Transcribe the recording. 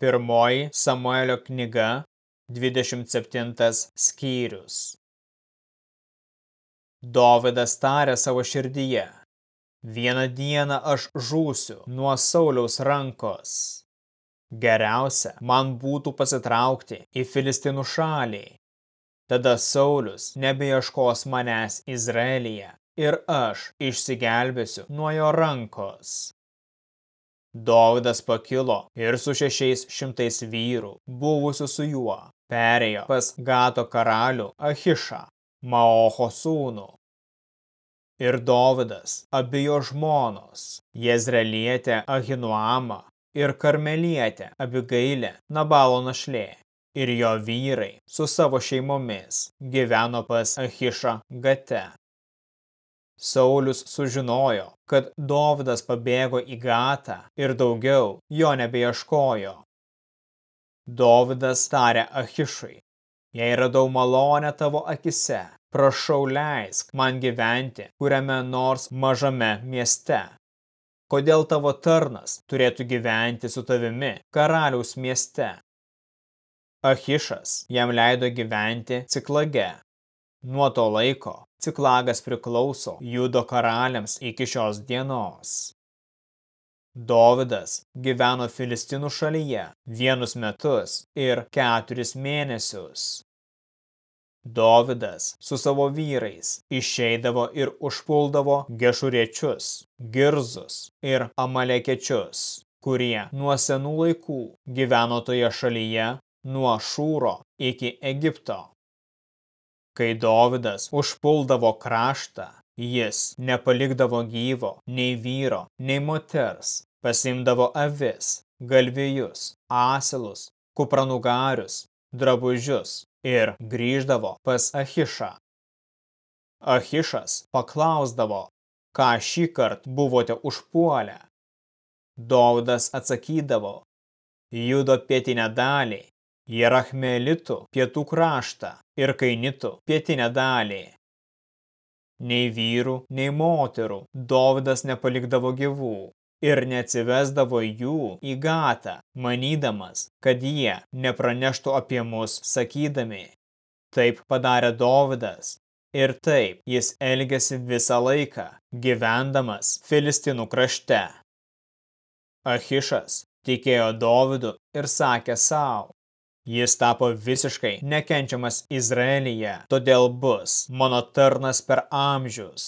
Pirmoji Samuelio knyga, 27 skyrius. Dovydas tarė savo širdyje. Vieną dieną aš žūsiu nuo Sauliaus rankos. Geriausia man būtų pasitraukti į Filistinų šalį. Tada Saulius nebeieškos manęs Izraelyje ir aš išsigelbėsiu nuo jo rankos. Dovydas pakilo ir su šešiais šimtais vyrų, buvusių su juo, perėjo pas Gato karalių Ahišą, Maoho sūnų. Ir Dovydas, abijo žmonos, Jezrelietė Ahinuama ir Karmelietė Abigailė Nabalo našlė ir jo vyrai su savo šeimomis gyveno pas Ahišą Gate. Saulius sužinojo, kad Dovydas pabėgo į gatą ir daugiau jo nebeieškojo. Dovydas tarė Ahišui, jei radau malonę tavo akise, prašau leisk man gyventi kuriame nors mažame mieste. Kodėl tavo tarnas turėtų gyventi su tavimi karaliaus mieste? Ahišas jam leido gyventi ciklage. Nuo to laiko Ciklagas priklauso Judo karaliams iki šios dienos. Dovidas gyveno Filistinų šalyje vienus metus ir keturis mėnesius. Dovidas su savo vyrais išeidavo ir užpuldavo gešuriečius, girzus ir amalekiečius, kurie nuo senų laikų gyveno toje šalyje nuo Šūro iki Egipto. Kai Dovydas užpuldavo kraštą, jis nepalikdavo gyvo nei vyro, nei moters, pasimdavo avis, galvijus, asilus, kupranugarius, drabužius ir grįždavo pas Ahišą. Ahišas paklausdavo, ką šį kart buvote užpuolę. Dovydas atsakydavo, judo pietinę dalį Jerachmelitų pietų kraštą ir Kainitų pietinę dalį. Nei vyrų, nei moterų Dovydas nepalikdavo gyvų ir neatsivesdavo jų į gatą, manydamas, kad jie nepraneštų apie mus sakydami. Taip padarė Dovydas ir taip jis elgėsi visą laiką, gyvendamas Filistinų krašte. Ahišas tikėjo Dovydu ir sakė savo, Jis tapo visiškai nekenčiamas Izraelyje, todėl bus mano tarnas per amžius.